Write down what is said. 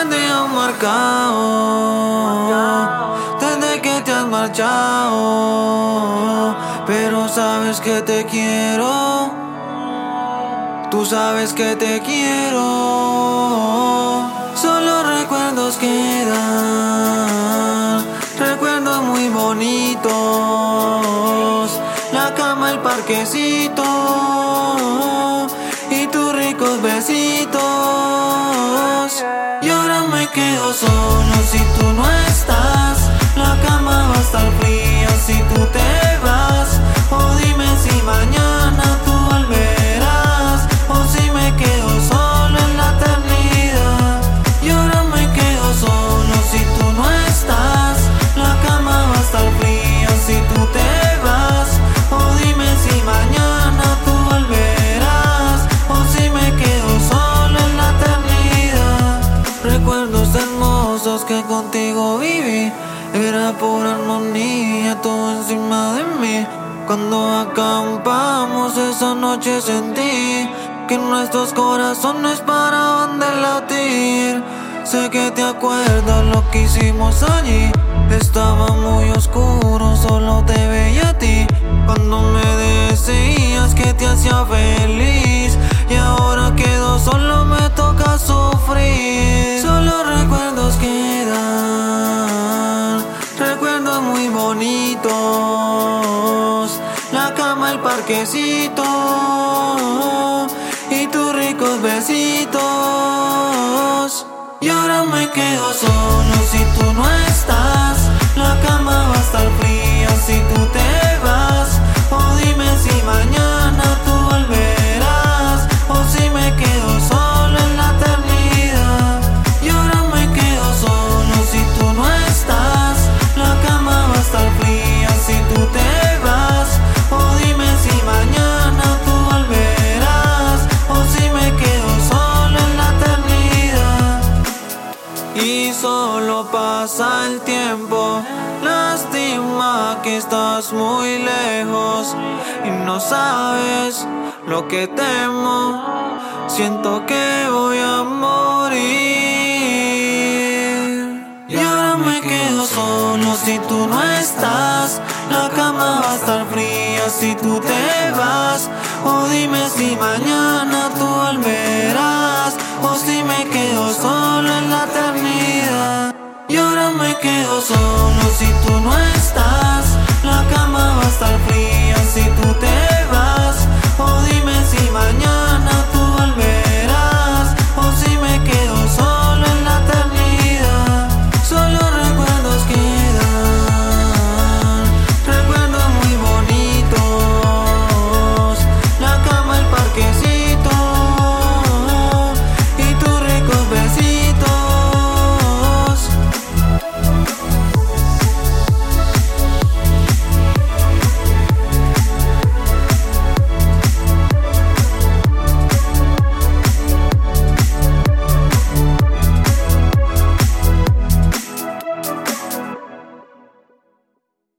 han dejado marcado desde que te has marchado. Pero sabes que te quiero. Tú sabes que te quiero. Solo recuerdos quedan. Recuerdos muy bonitos. La cama, el parquecito. Y tus ricos besitos. Quedo solo si tú no estás. La cama va a estar fría si tú te encima de mí. Cuando acampamos esa noche sentí que nuestros corazones paraban de latir. Sé que te acuerdas lo que hicimos allí. Estaba muy oscuro, solo te veía a ti. Cuando me decías que te hacía feliz. Bonitos. La cama, el parquecito. Y tus ricos besitos. Y ahora me quedo solo si tú no estás. Solo pasa el tiempo. Lástima que estás muy lejos y no sabes lo que temo. Siento que voy a morir. Y ahora me quedo solo si tú no estás. La cama va a estar fría si tú te vas. O dime si mañana tú volverás. O si me quedo solo en la quedo solo si tú no estás.